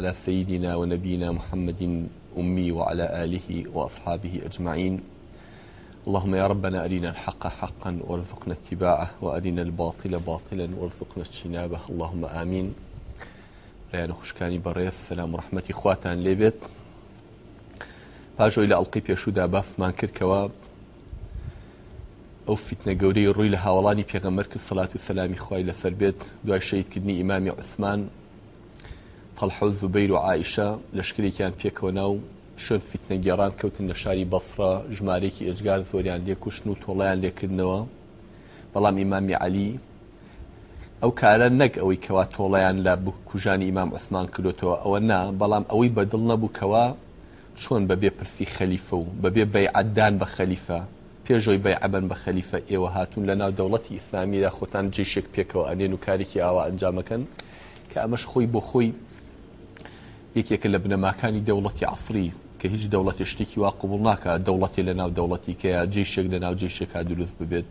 على سيدنا ونبينا محمد أمي وعلى آله وأصحابه أجمعين اللهم يا ربنا أرنا الحق حقا وارزقنا اتباعه وأرنا الباطل باطلا وارزقنا اجتنابه اللهم آمين ريان خشكاني بەڕێف سلام ورحمة خواتان ليبت فاجو إلى ألقيب پێشودا بافمان کردکەوە ئەو فیتنە گەورەی ڕووی لە هاوڵانی پێغەمەر کرد سەلات و سەلامی خی لەسەر بێت دوای شەیدکردنی تەلحەوت زوبەیر و عیشە لەشکرێکیان پێکەوە ناو شوێن فیتنەگەێران کەوتن لە شاری بەفرە ژمارێکی ئێزگار زۆریان لێکوشن و تۆڵیان لێکردنەوە بەڵام ئیمامی علی ئەو کارە نەک ئەوەی کەوا تۆڵیان لە کوژانی ئیمام عثمان کردوتەوە ئەوە نا بەڵام ئەوەی بەدڵ نەبوو کەوا چۆن بەبێ پرسی خەلیفە و بەبێ بەیعددان بە خەلیفە پێشۆی بەیعبن بە خەلیفە ئێوە هاتون لە ناو دەوڵەتی ئیسلامیدا خۆتان جێشێک پێکەوە ئەنێن و کارێکی ئاوا ئەنجامەکەن کە ئەمەش خۆی بۆ خۆی یەکێکە لە بنەماکانی دەوڵەتی عفری کە هیچ دەوڵەتی شتێکی وا قوبول ناکە دەوڵەتی لە ناو دەوڵەتی کە جێشێک لە ناو جێشێکا دروست ببێت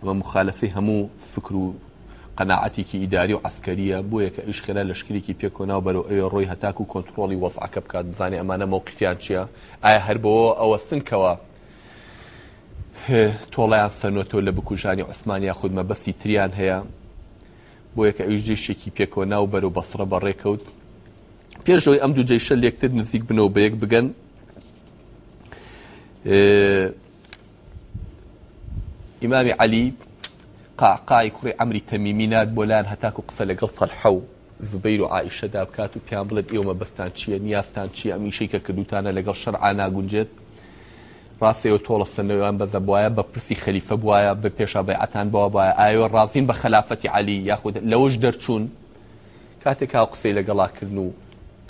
ئەمە مخالفی هەموو فکر و قەناعەتێکی ئیداری و عسکەریە بۆیە کە ئیشخێرا لەشکێکی پێکۆناو بەرەو ئەوێ ڕۆی هەتاک و کۆنتترۆڵی وەفعکە بکات بزانێ ئەمانە مەوقفیان چییە ئایا هەر بەوە ئەوە سنکەوە تۆڵیان سەرنۆتۆ لە بکوژانی عسمانیا خودمە بەسی تریان هەیە بۆ یەکە ئەوش جێشێکی پێکۆناو بەرەو بەسرە بەڕێکەوت پێشەوەی ئەم دوو جێشە لێکتر نزیک بنەوە بە یەک بگەن ئیمامی علی قاقای کوڕی ئەمری تەمیمی نات بۆلان هەتاکو قسە لەگەڵ تەلحە و زبەیر و عیشەدا بکات و پیان بڵێت ئێوەمە بەستان چییە نیاستان چی ئەمیشەی کە کردوتانە لەگەڵ شەرعا ناگونجێت ڕاستەوە تۆڵە سنەوەیان بەدە بواە بە پرسی خەلیفە بواە بە پێشا بەعتان بەوە باە ئاوە ڕازین بە خلافەتی علی یاخود لەوەش دەرچوون کاتێک کا قسەی لەگەڵاکردن و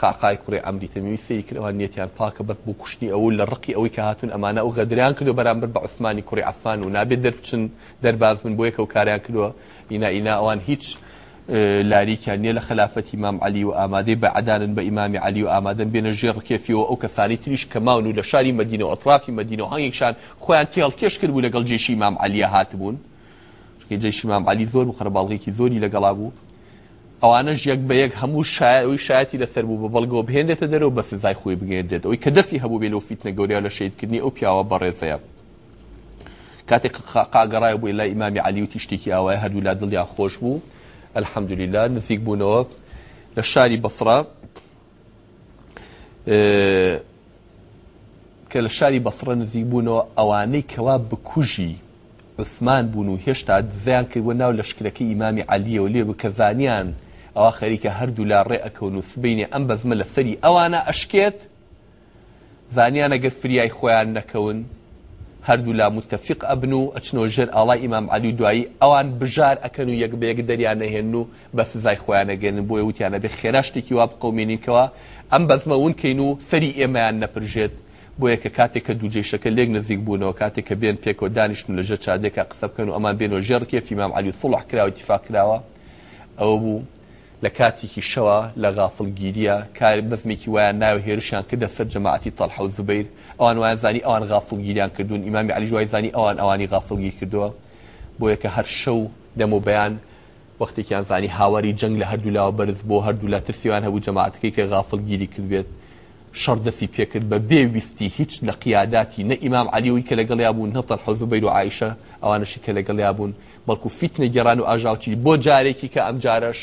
قاقای کوڕی ئەمری تەمیوی فێری کردەوە نێتیان پاکە بەر بۆ کوشتنی ئەو لە ڕقی ئەوەی کە هاتون ئەمانە ئەو غەدریان کردو بەرامبەر بە عوسمانی کوڕی عفان و نابێت دەربچن دەرباز من بۆ یەکە و کاریان کردووە ئینا ئینا ئەوان هیچ لاریکیان نیە لە خلافەت ئیمام علی و ئامادەی بە عدانن بە ئیمامی علی و ئامادەن بێنە ژێ ڕکێفیەوە ئەو کەسانی تریش کە ماون و لە شاری مدینە و ئەطرافی مدینە و هەنگێکشان خۆیان تێڵکێش کرد بوو لەگەڵ جێشی ئیمام علیە هاتبوون جێشی ئیمام علی زۆر و خەرباڵغێکی زۆری لەگەڵا بوو ئەوانش یەک بە یەک هەموو شایەوەی شایەتی لەسەر بوو بە بەڵگۆ بهێنێتە دەرەوە بە سزای خۆی بگەێنێت ئەوی کە دەستی هەبوو بێ لەو فیتنە گەوریا لە شیدکردنی ئەو پیاوە بەڕێزەیە کاتێک قاگەڕای بووی لە ئیمامی علیوتی شتێکی ئاوای هەردوو لا دڵیان خۆش بوو الحەمدولیلا نزیک بوونەوە لە شاری بەسرا کە لە شاری بەسرە نزیک بوونەوە ئەوانەی کەوا بکوژی عثمان بوون و هێشتا دزیان کردوە ناو لەشکەکەی ئیمامی علیەوە لێ بکە زانیان ئەوە خەریکە هەردوو لا ڕێ ئەکەون و بینێ ئەم بەزمە لە سەری ئەوانە ئەشکێت زانیان ئەگەر فریای خۆیان نەکەون هەردوو لا متتەفق ئەبن و ئەچنۆ ژێر ئاڵای ئیمام علی دوایی ئەوان بژار ئەکەن و یەک بەیەک دەریان نەهێن و بە سزای خۆیانەگەن بۆیە وتیانە بێ خێراشتێکی وا بقومێنینکەوە ئەم بەزمەون کەین و فەری ئێمەیان نەپرژێت بۆیە کە کاتێک کە دووجێشەکە لێک نزیک بوونەوە کاتێک کە بێن پێکەوە دانیشتن لەژە چادێکە قسە بکەن و ئەمان بێنەوە ژێڕکێ فیمام علی سڵح کراوە تیفاکراوە ئەوە بوو لە کاتێکی شەوە لە غافلگیریە کار بەفمێکی وایە ناو هێرشیان کردە سەر جەماعتی تەڵح و زبیر ئەوان وایە زانی ئەوان غافلگیریان کردوون ئیمامی علیژوای زانی ئەوان ئەوانی غافلگیر کردووە بۆ یەکە هەر شەو دەم و بەیان وەختێکیان زانی هاواری جەنگ لە هەردوولاوە بەرز بۆ هەردوو لە ترسیوان هەبوو جەماعتەکەی کە غافلگیری کردوێت شەردەسی پێکرد بە بێویستی هیچ لە قیاداتی نە ئیمام علیوی کە لەگەڵیا بوون نەتەن حەزوبەیر و عیشە ئەوانشی کە لەگەڵیا بوون بەڵکو فیتنە گەران و ئاژاوچی بۆ جارێکی کە ئەم جارش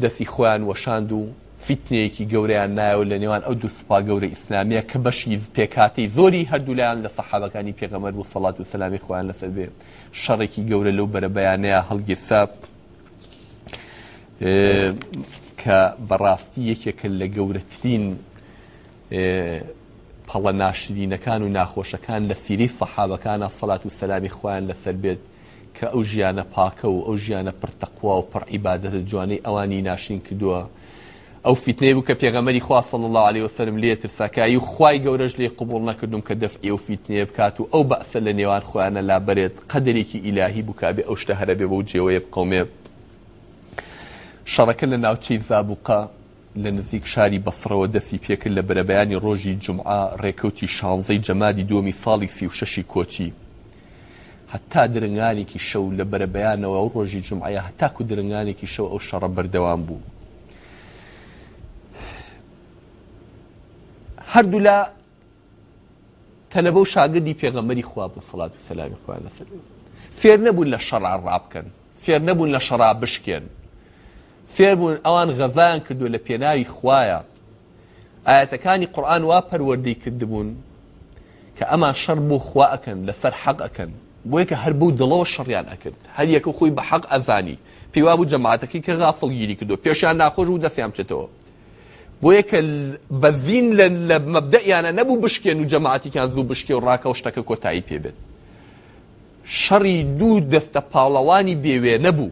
دەستی خۆیان وەشاند و فیتنەیەکی گەورەیان نایەوە لە نێوان ئەو دوو سوپا گەورە ئیسلامیە کە بەشی پێکاتی زۆری هەردوولایان لە سەحابەکانی پێغەمەر و سەڵات و سەلامی خۆیان لەسەر بێ شەڕێکی گەورە لەو بەرەبەیانەیە هەڵگێسا کە بەڕاستی یەکێکە لە گەورەترین پەڵە ناشرینەکان و ناخۆشەکان لە سیری سەحابەکانە سەڵات و سەلامی خۆیان لەسەر بێت کە ئەو ژیانە پاکە و ئەو ژیانە پرتەقوا و پڕعیبادە جوانەی ئەوانی ناشین کردووە ئەو فتنەی بوو کە پێغەمەری خواستە الله عليه وسلم لێ ترسەکایی و خی گەورەش لێ قوبول نەکردم کە دەفتی ئەو فتنێ بکات و ئەو بەسە لە نێوان خۆیانە لابرێت قەدرێکی ئیلاهی بکابێ ئەو شتە هەرە بێ بە و جێوەیە بقومێ شەڕەکە لە ناوچەی زابوقا لە نزیک شاری بەفرەوە دەستی پێکرد لە بەرەبەیانی ڕۆژی جمعە ڕێکەوتی شانزەی جەمادی دومی ساڵی سی و شەشی کۆچی هەتا درنگانێکی شەو لە بەرەبەیانەوە ئەو ڕۆژی جمعایە هەتاکو درنگانێکی شەو ئەو شەڕە بەردەوام بوو. هەردوو لە تەلەبە و شاگردی پێغەمەری خوا بن فڵات و سەلامی خوان لەسەر فێر نەبوون لە شەڕ ڕابکەن فێر نەبوون لە شەڕا بشکێن فێربوون ئەوان غەزان کردو لە پێناوی خویە ئاەتەکانی قورآن وا پەروەردەی کردبوون کە ئەمان شەر بۆ خوا ئەەکەن لەسەر حەق ئەەکەن بۆیە کە هەر بوو دڵەوە شڕیان ئەکرد هەر یەکە خۆی بە حەق ئەزانی پیوا بوو جەماعەتەکەی کە غافڵ گیری کردو پێشیان ناخۆش و دەستیان بچێتەوە بۆیە کە بەزین لە مەبدەیانە نەبوو بشکێن و جەماعەتیان زوو بشکێ و ڕاکە و شتەکە کۆتایی پێبێت شەڕی دوو دەستە پاڵەوانی بێوێ نەبوو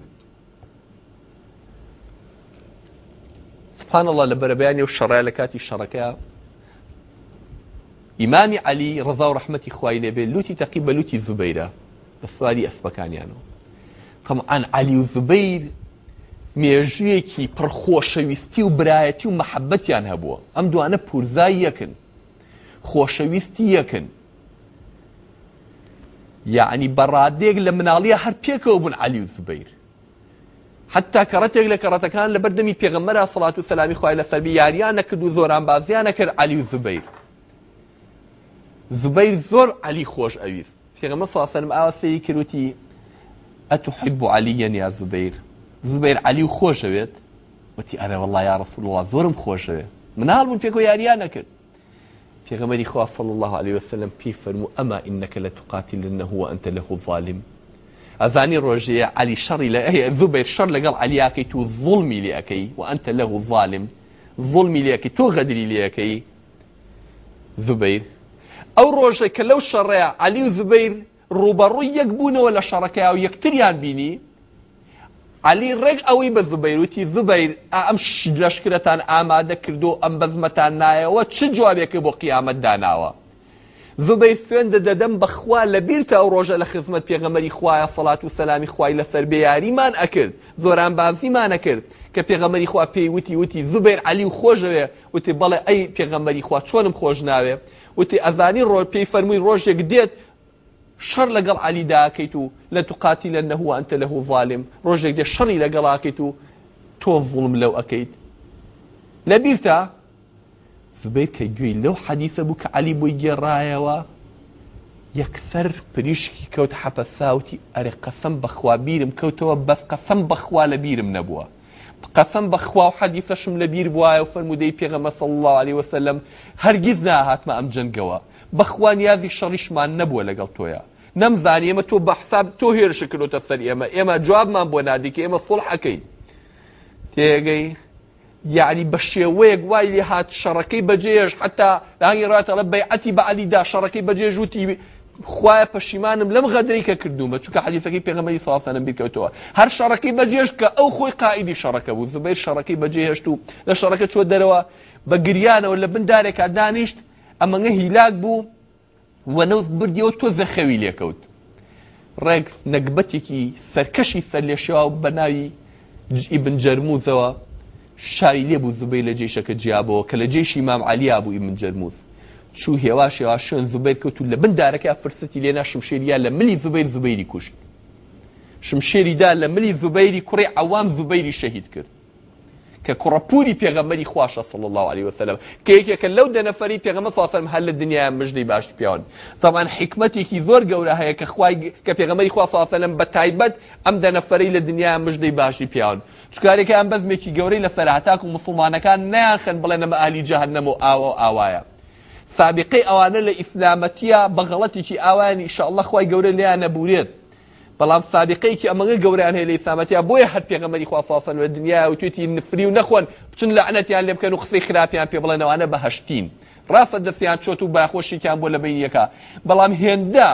سبحان الله لە بەرەبیانی و شەڕای لە کاتی شەڕەکە ئیمامی علی ڕزا و ڕحمەتی خوای لێبێ لوتی تەقی بە لوتی زوبەیرە بە سواری ئەسپەکانیانەوە تەمعان علی و زوبەیر مێژویەکی پڕخۆشەویستی و برایەتی و مەحەبەتیان هەبووە ئەم دوانە پورزای یەکن خۆشەویستی یەکن یعنی بەڕادێک لە مناڵیە هەر پێکەوە بوون علی و زوبەیر حتا کەڕەتێک لە کەڕەتەکان لە بەردەمی پێغەمەرە سڵات و سەلامی خوای لەسەربی یاریان نەکرد و زۆران بازیان نەکرد علی و زوبەیر زبير زۆر علی خۆش ئەویست پێغمە ساسەرم ئاوا سەری کروتی اتحب عليا يا زبير زبير علي خوش اويت وتي انا والله يا رسول الله زورم زۆرم خۆشەوێت منال بوون پێکۆ یاریان في غمري خوا صلى الله عليه وسلم پێی فەرموو ئەما ئینەکە لە تقاتلنه وأنت له ظالم اذاني ئەزانی علي شر لا لە زبير شر لقال علي اكي تو ظلمي لەکەی وانت له ظالم ظلمي لەکەی تو غدري لەکەی زبير ئەو ڕۆژێک کە لەو شەڕەیە علی و زبیر ڕوبەڕووی یەک بوونەوە لە شەڕەکەیا و یەکتریان بینی علی ڕێک ئەوەی بە زبەیروتی زبەیر ئەم لەشکرەتان ئامادە کردو ئەم بەزمەتان نایەوە چ جوابێکی بۆ قیامەت داناوە زبەی سوێندە دەدەم بەخوا لەبیر تا ئەو ڕۆژە لە خزمەت پێغەمەری خوایە فڵات و سەلامی خوای لەسەر بێیاریمان ئەکرد زۆران بازیمانەکرد کە پێغەمەری خوا پێی وتی وتی زبەر علی و خۆشەوێ وتی بەڵێ ئەی پێغەمەری خوا چۆنم خۆش ناوێ وتی ئەزانی ڕۆژ پێی فەرمووی ڕۆژێک دێت شەر لەگەڵ علیداکەیت و لە توقاتی لە نەهوە ئەتە لەهو ظالم ڕۆژێک دێ شەڕی لەگەڵاکەیت و تۆ ظڵم لەو ئەەکەیت لەبیرتە ببێت کە گوێی لەو حەدیثە بوو کە علی بۆی گێڕایەوە یەکسەر پریشکی کەوت حەپەساوتی ئەرێ قەسم بەخوا بیرم کەوتەوە بەس قەسم بەخوا لە بیرم نەبووە قەسم بەخوا و حەدیثەشم لە بیر بواە و فەرمودەی پێغەمە سەڵ الله عليه وسلم هەرگیز ناهاتمە ئەم جنگەوە بەخوان یادی شەڕیشمان نەبووە لەگەڵ تۆیە نەمزانی ئێمە تۆ بەحساب تۆ هێرشکردۆتە سەر ئێمە ئێمە جوابمان بۆ نادیکە ئێمە سڵحەکەی تێگەی یعنی بە شێوەیەک وای لێ هات شەڕەکەی بەجێش حتا لەهنگی ڕاتەڵە بەعەتی بە علیدا شەڕەکەی بەجێ ژووتی خوایە پەشیمانم لەم غەدری کە کردومە چونکە حەدیثەکەی پێغەمەی ساڵسەنە بیکەوتەوە هەر شەڕەکەی بەجێش کە ئەو خۆی قائیدی شەڕەکە بوو زبەی شەڕەکەی بەجێهێشت و لە شەڕەکە چوە دەرەوە بە گریانەوە لە بندارێکا دانیشت ئەمەگە هیلاک بوو وەنەوت بردیەوە تۆ زەخەوی لێکەوت ڕێک نەکبەتێکی سەرکەشی سەر لێشەوە بە ناوی ئیبن جەرموزەوە شاوی لێبوو زوبەی لە جێشەکە جیابەوە کە لە جێشی مام عەلیا بوو من جەرمووت چوو هێواش هێوا شوێن زوبەر کەوت لە بن دارەکە فرسەتی لێنا شمشێریا لە ملی زوبەر زوبەیری کوشت شمشێریدا لە ملی زوبەیری کوڕی ئەوام زوبەیری شەهید کرد کە کوڕەپوری پێغەمەری خواشە سڵ الله عليه وسلم کەیەکێکە لەو دەنەفەری پێغەمە ساسم هەر لە دنیا مژنی باش پیاون تاوان حکمتێکی زۆر گەورە هەیە کە خوای کە پێغەمەری خوا ساسەلم بە تایبەت ئەم دەنەفەری لە دنیا مژدەی باشی پیاون چکارێکە ئەم بەزمێکی گەورەی لە سەرهتاک و مسلمانەکان نیانخن بڵێن نەمە ئالی جەهنەم و ئاوە ئاوایە سابقەی ئەوانە لە ئیسلامەتیە بەغەڵەتێکی ئاوانی شاءله خوای گەورە لیان نەبورێت بەڵام سابقەیەکی ئەمەگە گەوریان هەیە لە ئیسلامەتیا بۆیە هەر پێغەمەری خوافافن وە دنیا و توێتی نفری و نەخۆن بچن لە ئەنەتیان لێ بکەن و قسەی خراپیان پێ بڵێنەوەوانە بەهشتین ڕاستە دەستیان چۆت و باخۆشییان بۆ لە بینیەکە بەڵام هێندا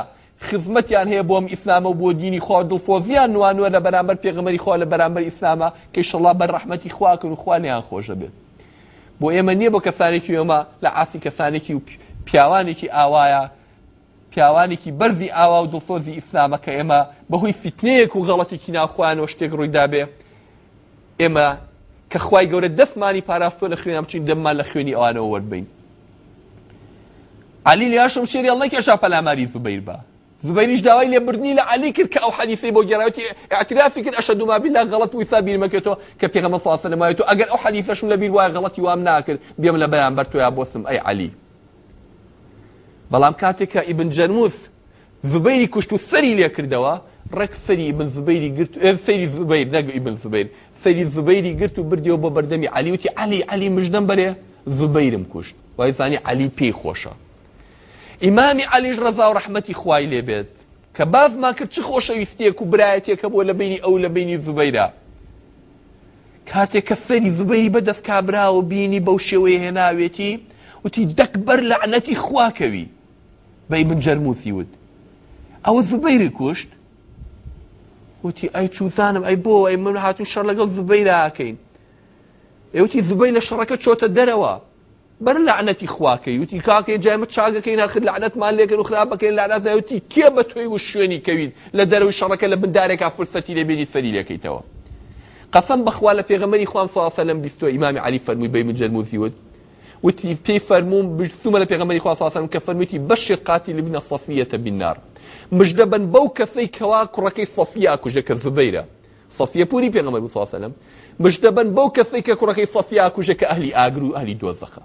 خزمەتیان هەیە بۆم ئیسلامە و بۆ دینی خوا دڵفۆزیان نوانوە لە بەرامبەر پێغمەری خوا لە بەرامبەر ئیسلامە کەیشەڵا بەر ڕحمەتی خواکن و خوانیان خۆشە بێت بۆ ئێمە نییە بۆ کەسانێکی ئێمە لە عاسی کەسانێکی و پیاوانێکی ئاوایە پیاوانێکی بەرزی ئاوا و دڵسۆزی ئیسلامە کە ئێمە بەهۆی فیتنەیەک و غەڵەتێکی ناخواانەوە شتێک ڕوویدا بێ ئێمە کە خی گەورە دەفمانی پاراستۆ لە خوێنە بچین دەممان لە خوێنی ئەوانەوە وەربین علی لاشم شێری ئەڵی کێشا پەلاماری زبیر بە زبیریش داوای لێبرنی لە علی کرد کە ئەو حەدیثی بۆ گەراوەتی اعترافی کرد ئەشە دوما بیلا غەڵەت ویسا بیرمەکەێتەوە کە پێغەمە فاصلە مایێت و ئەگەر ئەو حەدیثەشم لە بیر وای غەڵەتی وام ناکرد بێم لە بەیان بەر تویا بۆسم ئەی علی بەڵام کاتێککە ئیبن جەرموس زبەیری کوشت و سەری لێ کردەوە ڕێک سەری ئیبن زبەیری گرت سەری زبەیر نەگ ئیبن زبەیر سەری زبەیری گرت و بردیەوە بە بەردەمی علیوتی علی علی مژدەم بەرێ زبەیرم کوشت وایزانی علی پێی خۆشە ئیمامی علیش ڕەزا و ڕەحمەتی خوای لێ بێت کە بازمان کرد چ خۆشەویستەیەک و برایەتێکە بۆ لە بینی ئەو لە بینی زبەیرە کاتێک کە سەری زبەیری بەدەست کابرا و بینی بەو شێوەیە هێناوێتی وتی دەکبەر لەعنەتی خواکەوی بي من جرموثي ود او الزبيري كوشت وتي اي تشو ثانم اي بو اي من هات ان شاء الله قال زبيلا كاين اي وتي زبيلا شركه شوت الدروا بر لعنه اخواكي وتي كاكي جاي متشاقه كاين اخر لعنه مال لك الاخرابه كاين لعنه وتي كي بتوي وشوني كاين لدرو الشركه اللي بنداري كفرصتي لي بيني فريلي كي توا قسم بخوال في غمر اخوان فاصلم بيستو امام علي فرمي بي من جرموثي وتي بي فرمون ثم لە پێغەمەری خوا ساسان کە فەرمیتی بەشی قاتی لبنە سەفیەتە بینار مژدەبن بەو کەسەی کەوا کوڕەکەی سەفیا کوژەکە زبەیرە سەفیە پوری پێغەمەر بوساسەلم مژدەبن مجدبا بو کە كركي صفية کوژەکە ئەهلی ئاگر و ئەهلی دۆزەخە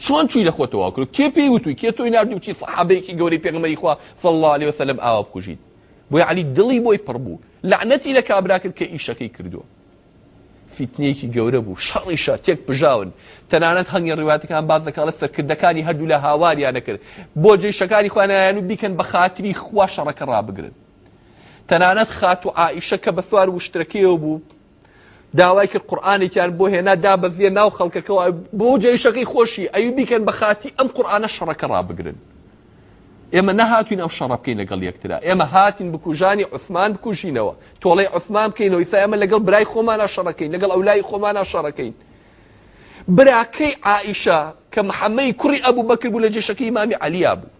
چۆن چووی لە خۆتەوە کرد کێ پێی وتوی کێ تۆی نردی وچی سەحابەیەکی گەوری خوا صلی الله عليه وسلم ئاوا بکوژیت بۆی علی دڵی بۆی پڕبوو لعنەتی لە کابرا کرد کە ئیشەکەی فیتنەیەکی گەورە بوو شەڕیشە تێک بژاون تەنانەت هەنگی ڕواتەکان باز دەکات لە سەرکردەکانی هەردوو لە هاواریان نەکرد بۆ جێ شەکانی خوانیان و بیکەن بە خاتری خوا شەڕەکە ڕابگرن تەنانەت خات و ئائیشە کە بە سووار وشترەکەیەوە بوو داوای کرد قورآانێکیان بۆ هێنا دا بەزیێ ناو خەڵکەکەەوە بۆ جێ شەکەی خۆشی ئەوی بیکەن بە خاتی ئەم قورآانە شەڕەکە ڕابگرن ئێمە نەهاتوین ئەم شەڕە بکەین لەگەڵ یەکترا ئێمە هاتین بکوژانی عثمان بکوژینەوە تۆڵی عثمان بکەینەوە ئیسا ئێمە لەگەڵ برای خۆمانە شەڕەکەین لەگەڵ ئەولای خۆمانە شەڕەکەین براکەی عائیشە کە محەممەی کوڕی ئەبوو بەکرد بوو لە جێشەکەی مامی علیا بوو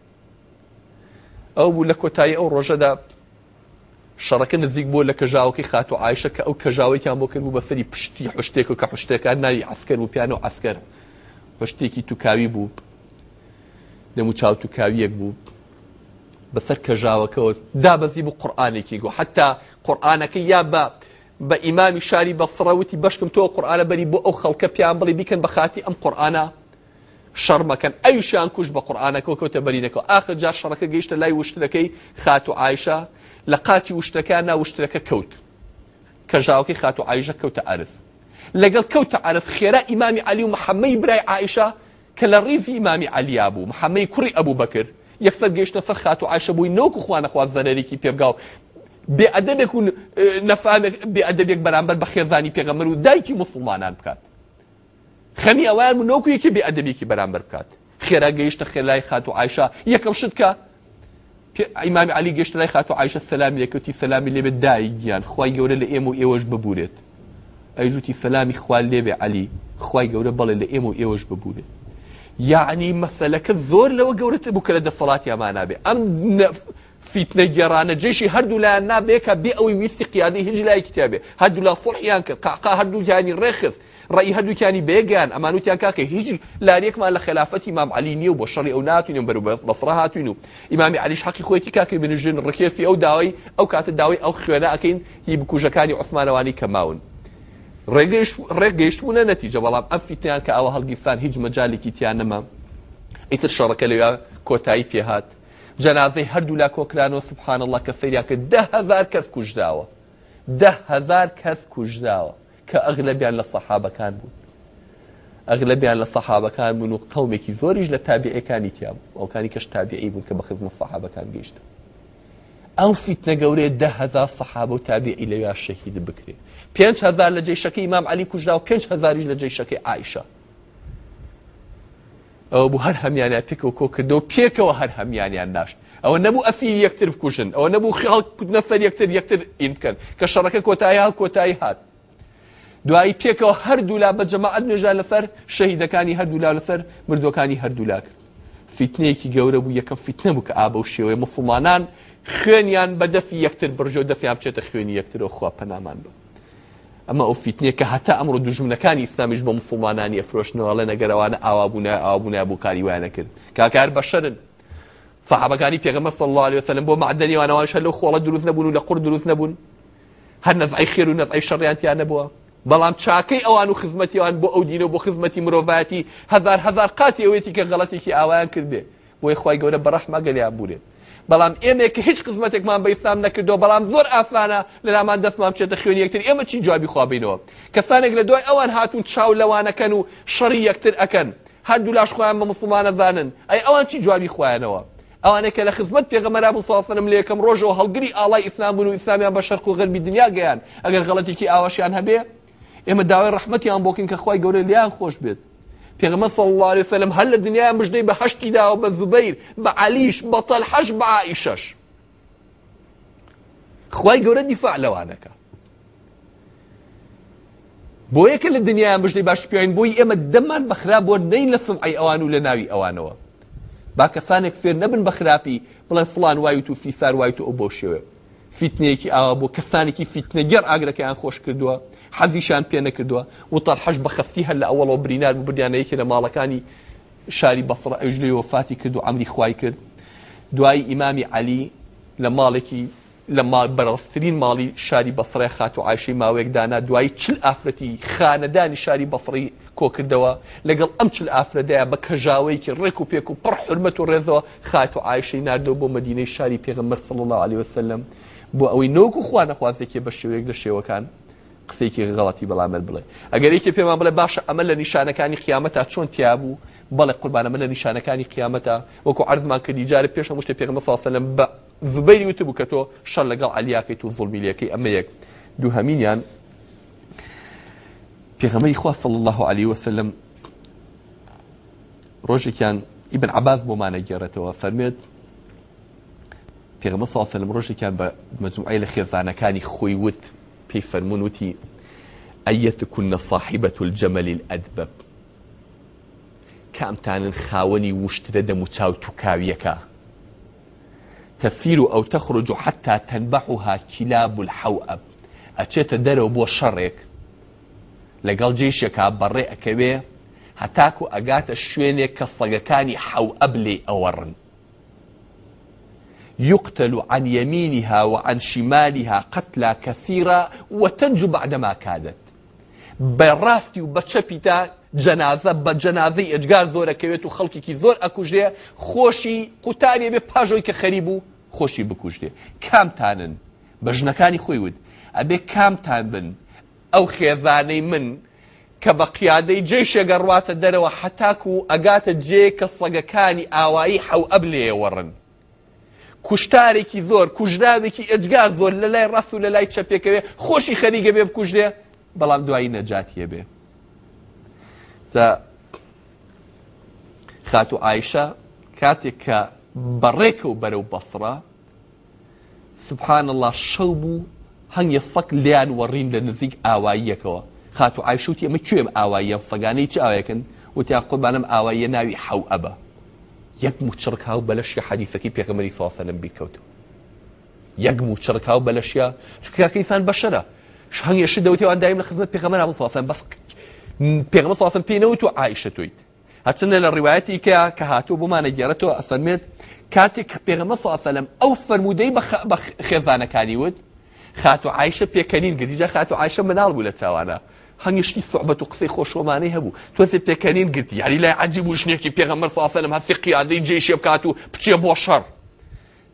ئەو بوو لە کۆتایی ئەو ڕۆژەدا شەڕەکە نزیک بۆ لە کەژاوکی خات و عیشە کە ئەو کەژاوێکیان بۆ کرد بوو بەسەری پشتی حشتێک و کە حشتێکان ناوی ئەسکەر و پیانە و ئەسکەر هشتێکی توکاوی بوو دەمو چاو توکاویەک بوو بەسەر کەژاوەکەەوە دابەزی بوو قورآانێکی گو حتا قورآانەکە یا بە بە ئیمامی شاری بەفرەوتی بەشکم تۆ قورآانە بەری بۆ ئەو خەڵکە پیان بڵی بیکەن بە خاتی ئەم قورآانە شەرمەکەن ئەویشیان کوش بە قورآانەکەەوە کەوتە بەرینەکە ئاخر جا شەڕەکە گەیشتە لای وشتەکەی خات و عیشە لە قاتی وشتەکان ناوشتەکە کەوت کەژاوەکەی خات و عیژە کەوتە عرف لەگەڵ کەوتە عرف خێرا ئیمامی علی و محەممەی برای عیشە کە لە ڕیفی ئیمامی علییا بوو محەممەی کوڕی ئەبوو بەکرد یەکسەر گەیشتە سەر خات و عیشە بووی نەوەکو خوانەخوا زەرێکی پێبگاو بێعدەبێک و نەفامێک بێعدەبێک بەرامبەر بە خێزانی پێغەمەر و دایکی مسلمانان بکات خەمی ئەوان نەوەکو یەکی بێعدەبێکی بەرامبەر بکات خێرا گەیشتە خێلای خات و عیشە یەکەم شت کە ئیمامی علی گەشت لای خات و عیشە سەلامی لەکەوتی سەلامی لێبێ دایگیان خی گەورە لە ئێمە و ئێوەش ببورێت ئەیزوتی سەلامی خوال لێبێ علی خی گەورە بەڵێ لە ئێمە و ئێوەش ببورێت يعني مثلا كذور لو قولت بكرة لدى الصلاه يا ما نابي ام في تنجران جيشي هردو لا نابيك بي او يوثي قيادي هج كتابي هردو لا فرح ينكر قعقا هردو يعني رخص راي هردو يعني بيغان اما نوت يعني كاك هج لا ليك مال خلافه امام علي نيو وبشري او نات ني بر بصرهات ني امام علي حقي خويتي كاك من الجن ركيف او داوي او كات داوي او خيلا اكين يبكو جكاني عثمان واني كماون ڕێگەیشتبوونە نەتیجە بەڵام ئەم فیتیان کە ئەوە هەڵگیران هیچ مەجاالێکی تیان نەما ئیتر شەڕەکە لەوێ کۆتایی پێهات جەنازەی هەردوو لا کۆکرانەوە سبحان الله کە فریاکە دههزار کەس کوژداوە دههزار کەس کوژداوە کە ئەغلبیان لە سەحابەکان بوون ئەغلبیان لە سەحابەکان بوون و قومێکی زۆریش لە تابیعەکانی تیام ئەوکانی کەش تابیعی بوون کە بەخزم سەحابەکان گەیشتن ئەم فیتنە گەورەیە ده هزار سەحابە و تابیعی لەوێ شەهید بکرێ پێنج هزار لە جێشەکەی ئیمام علی کوژدا و پێنج هزاریش لە جێشەکەی عیشە ئەوە بوو هەر هەمیانیان پێکەوە کۆ کردەوە پێکەوە هەر هەمیانیان ناشت ئەوە نەبوو ئەفی یەکتر بکوژن ئەوە نەبوو خیاڵ نەسەر یەکتر یەکتر ئین بکەن کە شەڕەکە کۆتایی هاڵ کۆتایی هات دوایی پێکەوە هەردوولا بە جەماعەت نوێژدا لەسەر شەهیدەکانی هەردوولا لەسەر مردوەکانی هەردوولا کرد فیتنەیەکی گەورە بوو یەکەم فیتنە بوو کە ئابە و شێوەیە مسلمانان خوێنیان بە دەفی یەکتر برژۆ دەفیا بچێتە خوێنی یەکترەوە خوا پەنامان بم ئەمە ئەو فیتنیە کە هەتا ئەمڕۆ دوژمنەکانی ئیسلامیش بە مسلمانانی ئەفرۆشنەوەڵە نەگەرەوانە ئاوابوونە ئاوابوونە بۆ کاریوانە کرد کاکار بەشەرن فحابەکانی پێغەمە فڵله عليه وسلم بۆ معدنیوانەوانشە لەو خۆڵە دروست نەبوون و لە قڕ دروست نەبوون هەر نەفعی خێر و نەفعی شەڕیانتیان نەبووە بەڵام چاکەی ئەوان و خزمەتیوان بۆ ئەو دینە بۆ خزمەتی مرۆڤەتی هزار هزار قاتی ئەوێتی کە غەڵەتێکی ئاوایان کردێ بۆی خی گەورە بەڕەحمە گەلیان بورێت بەڵام ئێمێکی هیچ قزمەتێکمان بە ئیسلام نەکردو بەڵام زۆر ئاسانە لەلامان دەستمان بچێتە خوێن یەکتر ئێمە چی جوابی خوابینەوە کەسانێک لە دوای ئەوان هاتون چاو لەوانەکەن و شەڕی یەکتر ئەەکەن هەردوو لاش خۆیان بە مسلمانە زانن ئەی ئەوان چی جوابی خوۆیانەوە ئەوانێکە لە خزمەت پێغەمەرا بساسنم لە یەکەم ڕۆژەوە هەڵگری ئاڵای ئیسلامبوون و ئیسلامیان بە شەرق و غەربی دنیا گەیان ئەگەر غەڵەتێکی ئاواشیان هەبێ ئێمە داوای ڕحمەتیان بۆکن کە خی گەورە لیان خۆش بێت پێغمە سەڵواری سەلم هەر لە دنیا مژدەی بە هەشتی داوە بە زوبەیر بە علیش بەتەل حەش بە عیشەش خی گەورە دیفاع لەوانەکە بۆ یەکە لە دنیا مژدەی باش پێین بۆی ئێمە دەمان بەخراب بۆ نەی لە سم ئەی ئەوان و لە ناوی ئەوانەوە با کەسانێک فێر نەبن بە خراپی بڵێن فلان وای و فیسار وای و ئەو بۆ شێوێ فیتنەیەکی ئاوا بۆ کەسانێکی فیتنەگەر ئاگرەکەیان خۆش کردووە حەزیشان پێ نەکردووە وتار حەش بە خەفتی هەر لە ئەوەڵەوە برینار و بردیانەیەکی لە ماڵەکانی شاری بەفر ئەژلێ وفاتی کرد و ئەمری خوای کرد دوای ئیمامی علی لە ماڵێکی لە بەرەسترین ماڵی شاری بەفرێ خات و عاشی ماوەیەک دانا دوای چل ئافرەتی خانەدانی شاری بەفری کۆکردەوە لەگەڵ ئەم چل ئافرەدایە بە کەژاوەیەکی ڕێک و پێک و پڕ حرمەت و ڕێزەوە خات و عیشەی نردەوە بۆ مدینەی شاری پێغممەر سڵ الله عليه وسلم بۆ ئەوەی نۆک و خوا نەخوازێکی بە شێوەیەک لە شێوەکان قسەیەکی غەڵەتی بەڵامەر بڵێ ئەگەرێکی پێمان بڵێ باشە ئەمە لە نیشانەکانی قیامەتا چۆن تیابوو بەڵێ قوربانەمە لە نیشانەکانی قیامەتە وەکو عرضمان کردی جارە پێشە مشتە پێغمە فاسەلم بە زبەری وتبوو کە تۆ شەر لەگەڵ علیاکەیت و زڵمیلیەکەی ئەمە یەک دوو هەمینیان خوا خواصل الله عليه وسلم ڕۆژێکیان ئیبن عباد بۆمانە گێڕێتەوە فەرمێت پێغمە فاسەلم ڕۆژێکیان بە مەجموعی لە خێزانەکانی خۆی وت خفيفا منوتي أيتكن صاحبة الجمل الأدبب تانن خاوني وشترد متاو تكاويكا تسير أو تخرج حتى تنبحها كلاب الحوأب أتشيت درو بو شرك لقال جيشك بريئك به هەتاکو ئەگاتە شوێنێک کە سەگەکانی حەو أورن يقتل عن يمينها وعن شمالها قتلى كثيرا وتنجو بعدما كادت بەڕاستی و بەچەپیتا جەنازە بە جەنازەی ئەجگار زۆرەکەوێت و خەڵکیکی زۆر ئەکوژێ خۆشی قوتارێ بێ پاژۆی کە خەری بوو خۆشی بکوژێ کامتانن بە ژنەکانی خۆی ود ئەبێ کامتان بن ئەو خێزانەی من کە بە قیادەی جێ شێگەڕواتە دەرەوە حتاک و ئەگاتە جێ کە سەگەکانی ئاوایی حەو ئەبلێ وەڕن کوشتارێکی زۆر کوژراوێکی ئەجگا زۆر لە لای ڕست و لە لای چەپێکەوێ خۆشی خەریگە بێ بکوژێ بەڵام دوایی نەجاتیە بێ خات و ئایشە کاتێک کە بەڕێکە و بەرەو بەسرە سبحان الله شەو بوو هەنگە سەک لیان وەڕین لە نزیک ئاواییەکەوە خات و ئایشوتی ئەمە کوێم ئاواییە سەگانەی چ ئاوەکەن وتیا قوربانم ئاواییە ناوی حەو ئەبە یەکم و چرکها و بەلەشی حەدیثەکەی پێغمەری ساسەلم بیکەوت یەکم و چرکها و بەلەشیە چکیاکەیسان بەشەرە هەنگێشی دەوتیوان دایم لە خزمەت پێغمەرا ساسەن بەس پێغمە ساسم پێینەوت و عیشە تویت هەچندە لە ڕیواەتی کە کە هاتوو بمانە گێرەەوە ئەسەنمێت کاتێک پێغمە ساسەلم ئەو فەرمودەی بە خێزانەکانی وت خات و عیشە پێکەنین گریجە خات و خاتو مناڵ منال لە چاوانە هانيشنی صحبت و قسەی خۆشۆمانەی هەبوو تۆ پێکەنین گرتی یاری لای عجیب وشنێکی پێغەمەر ساسەلم هەستی قیادەی جێشێ بکات و بچێ بۆ شەڕ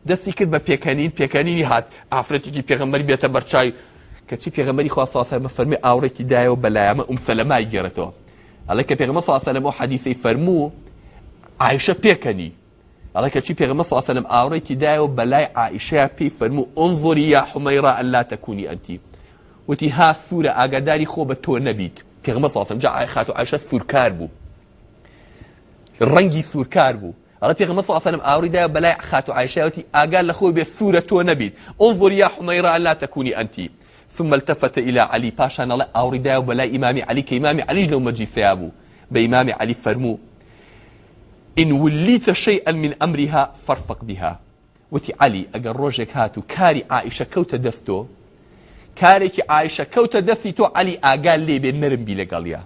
دەستی کرد بە پێکەنین پێکەنینی هات ئافرەتێکی پێغەمەری بێتە ام کەچی پێغەمەری خوا ساسەمە فەرمی ئاورێکی دایەوە بەلایەمە ئومسەلەمای گێرەتەوە ئەڵێ کە پێغەمە ساسەلەمە و حەدیثەی فەرموو عیشە پێکەنی ئەڵە کەچی پێغەمە ساسەلم ئاورێکی دایەوە عايشة عیشەیە فرمو انظري يا حميرة ان لا تكوني انتي وتي ها سوورە ئاگاداری خۆ بە تۆ نەبیت پێغمە ساسم جا ئای خات و عاشە سوورکار بوو ڕەنگی سوورکار بوو ئەڵە پێغمە ساسەنم ئاوریدا بەلای خات و عیشاوتی ئاگال لە خۆی بێ سوورە نبيت نەبیت يا یا لا تكوني أنت ثم التفت إلى علي باشا نلا أوردا بلاع إمام علي كإمام علي لو مجي ثيابه بإمام علي فرمو إن وليت شيئا من أمرها فارفق بها وتي علي أقر روجك هاتو كاري عائشة كوت دفتو کارێکی ئایشە کەوتە دەستی تۆ علی ئاگال لێبێ نەرمبی لەگەڵیا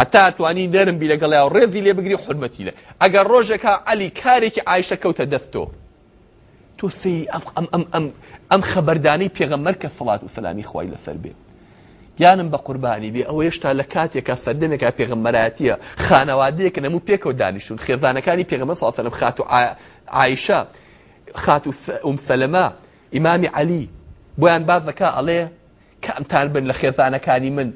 هەتا توانی نەرمبی لەگەڵیا و ڕێزی لێ بگری حرمەتی لە ئەگەر ڕۆژێکە علی کارێکی ئایشە کەوتە دەستۆ تۆ سی ئەم خەبەردانەی پێغەمەەر کە سڵات و سەلامی خی لەسەر بێ یانم بە قوربانی بێ ئەوە هێشتا لە کاتێکە سەردەمێکە پێغەمەراتیە خانەوادەیەکە نەمو پێکەوە دانیشون خێزانەکانی پێغەمە ساسەلم خات و عیشە خات و ئوم سەلەما ئیمامی علی بۆیان باز دەکا ئەڵێ کامتان بن لە خێزانەکانی من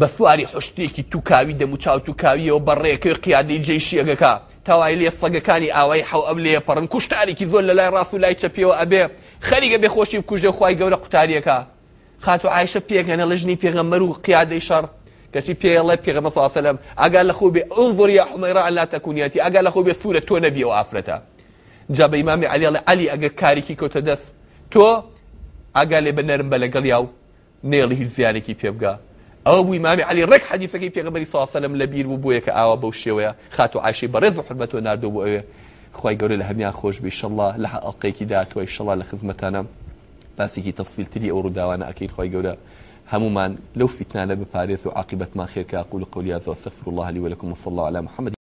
بە سواری حشتێکی تووکاوی دەموچاو تووکاویەوە بەڕێەکەی قیادەی جێ شیەگەکە تاوای لێ سەگەکانی ئاوای حەو ئەم لێ پڕن کوشتارێکی زۆر لە لای ڕاست و لای چەپیەوە ئەبێ خەریگە بێخۆشی بکوژێ خی گەورە قوتاریەکە خاتو عیشە پێگەنە لە ژنی پێغەمەر و قیادەی شەڕ کەچی پێڵێ پێغەمە ساسەلم ئەگا لە خوبێ ئەو زۆری حمەرا ئەلا تەکونیەتی ئەگا لە خوبێ سوورە تۆ نەبیەوە ئافرەتە جا بە ئیمامی علیڵە علی ئەگە کارێکی کۆتە دەست تۆ ئاگا لێ بەنەرم بە لەگەڵیا و نێڵی هیچ زیانێکی پێبگا ئەو بوو مامی علی ڕێک حەدیثەکەی پێغەمبەری ساسەلم لە لبیر و بوی ک آوا بەو شێوەیە خاتو عاشی برز و حرمت و بوی خوای حرمەتۆ ناردو بۆ ئەوێ خی گەورە لە هەمیان خۆش بێ شله لە حقیکی داتوە شڵا کی تفصیل تری تەفسیلتری ئەو ڕووداوانە خوای خی گەورە هەمومان لەو فتنانە پاریس و عاقبت ما عقیبەتمان خێرکە قول قولیات و سفر الله لي ولكم وصلى الله على محمد